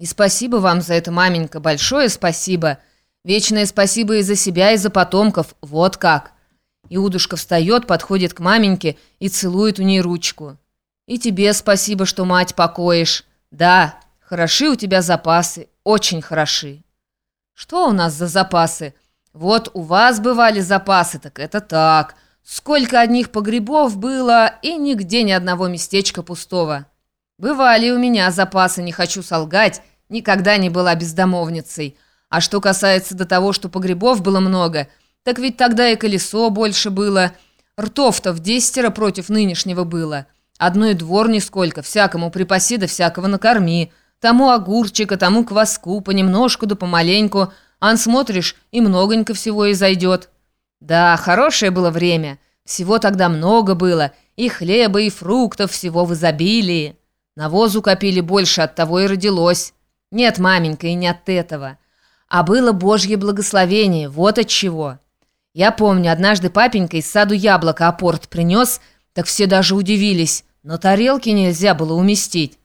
И спасибо вам за это, маменька, большое спасибо. Вечное спасибо и за себя, и за потомков. Вот как. Иудушка встает, подходит к маменьке и целует у ней ручку. И тебе спасибо, что мать покоишь. Да, хороши у тебя запасы, очень хороши. Что у нас за запасы? Вот у вас бывали запасы, так это так. Сколько одних погребов было, и нигде ни одного местечка пустого. Бывали у меня запасы, не хочу солгать, никогда не была бездомовницей. А что касается до того, что погребов было много, так ведь тогда и колесо больше было. Ртов-то в десятеро против нынешнего было. Одной двор нисколько, всякому припаси да всякого накорми. Тому огурчика, тому кваску, понемножку да помаленьку. Ан смотришь, и многонько всего и зайдет. Да, хорошее было время. Всего тогда много было. И хлеба, и фруктов, всего в изобилии. Навозу копили больше, от того и родилось. Нет, маменька, и не от этого. А было Божье благословение, вот от чего. Я помню, однажды папенька из саду яблоко апорт принес, так все даже удивились. Но тарелки нельзя было уместить.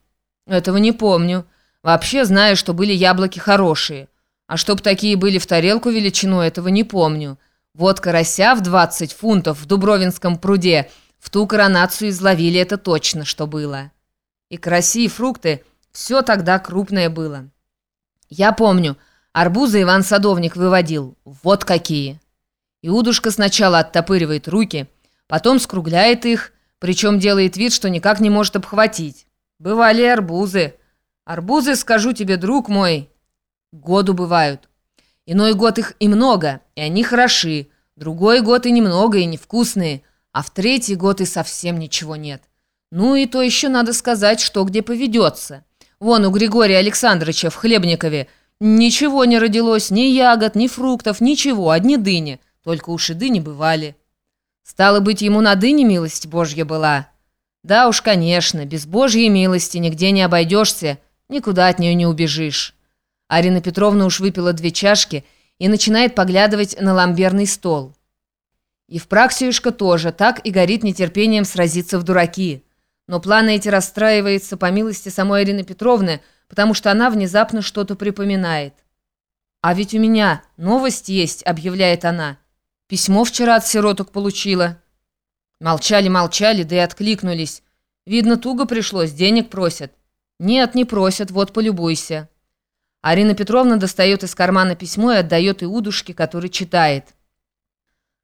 Этого не помню. Вообще знаю, что были яблоки хорошие. А чтоб такие были в тарелку величину, этого не помню. Вот карася в 20 фунтов в Дубровинском пруде. В ту коронацию изловили это точно, что было. И караси, и фрукты, все тогда крупное было. Я помню, арбузы Иван Садовник выводил. Вот какие. Иудушка сначала оттопыривает руки, потом скругляет их, причем делает вид, что никак не может обхватить. Бывали арбузы. Арбузы, скажу тебе, друг мой, году бывают. Иной год их и много, и они хороши. Другой год и немного, и невкусные. А в третий год и совсем ничего нет. Ну и то еще надо сказать, что где поведется. Вон у Григория Александровича в Хлебникове ничего не родилось, ни ягод, ни фруктов, ничего, одни дыни. Только уж и дыни бывали. Стало быть, ему на дыне милость Божья была. Да уж, конечно, без Божьей милости нигде не обойдешься, никуда от нее не убежишь. Арина Петровна уж выпила две чашки и начинает поглядывать на ламберный стол. И в Евпраксиюшка тоже так и горит нетерпением сразиться в дураки. Но планы эти расстраиваются по милости самой Арины Петровны, потому что она внезапно что-то припоминает. «А ведь у меня новость есть», — объявляет она. «Письмо вчера от сироток получила». Молчали-молчали, да и откликнулись. Видно, туго пришлось, денег просят. «Нет, не просят, вот полюбуйся». Арина Петровна достает из кармана письмо и отдает Иудушке, который читает.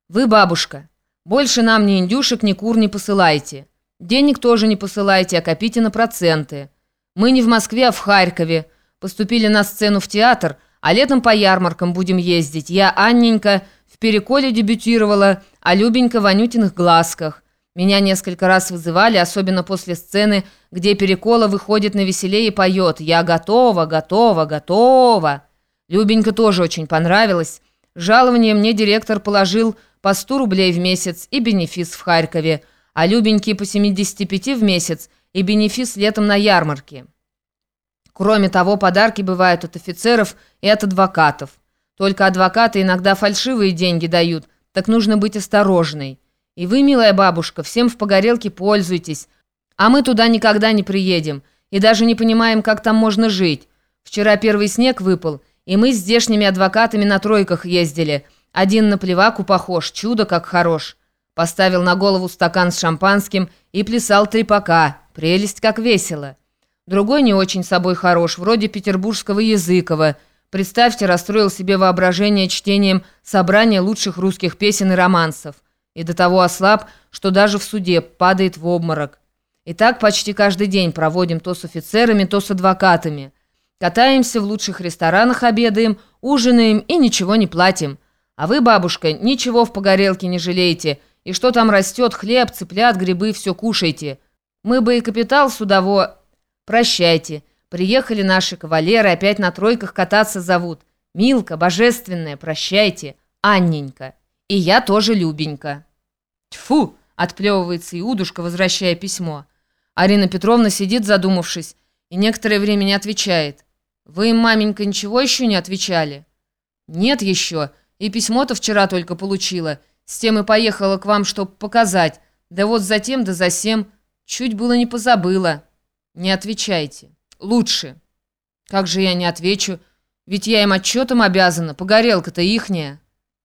«Вы, бабушка, больше нам ни индюшек, ни кур не посылайте. Денег тоже не посылайте, а копите на проценты. Мы не в Москве, а в Харькове. Поступили на сцену в театр, а летом по ярмаркам будем ездить. Я, Анненька, в Переколе дебютировала, а Любенька в Анютиных глазках. Меня несколько раз вызывали, особенно после сцены, где Перекола выходит на веселее и поет «Я готова, готова, готова». Любенька тоже очень понравилась. Жалование мне директор положил по 100 рублей в месяц и бенефис в Харькове, а Любеньке по 75 в месяц и бенефис летом на ярмарке. Кроме того, подарки бывают от офицеров и от адвокатов. Только адвокаты иногда фальшивые деньги дают, так нужно быть осторожной. И вы, милая бабушка, всем в погорелке пользуйтесь. А мы туда никогда не приедем. И даже не понимаем, как там можно жить. Вчера первый снег выпал, и мы с здешними адвокатами на тройках ездили. Один на плеваку похож, чудо как хорош. Поставил на голову стакан с шампанским и плясал трепака. Прелесть как весело. Другой не очень собой хорош, вроде петербургского Языкова. Представьте, расстроил себе воображение чтением собрания лучших русских песен и романсов и до того ослаб, что даже в суде падает в обморок. И так почти каждый день проводим то с офицерами, то с адвокатами. Катаемся в лучших ресторанах, обедаем, ужинаем и ничего не платим. А вы, бабушка, ничего в погорелке не жалеете. И что там растет, хлеб, цыплят, грибы, все кушайте. Мы бы и капитал судово... Прощайте. Приехали наши кавалеры, опять на тройках кататься зовут. Милка, божественная, прощайте. Анненька. И я тоже Любенька». «Тьфу!» — отплевывается Иудушка, возвращая письмо. Арина Петровна сидит, задумавшись, и некоторое время не отвечает. «Вы маменька, ничего еще не отвечали?» «Нет еще, и письмо-то вчера только получила. С тем и поехала к вам, чтоб показать. Да вот затем да засем. Чуть было не позабыла. Не отвечайте. Лучше». Как же я не отвечу? Ведь я им отчетом обязана, погорелка-то ихняя.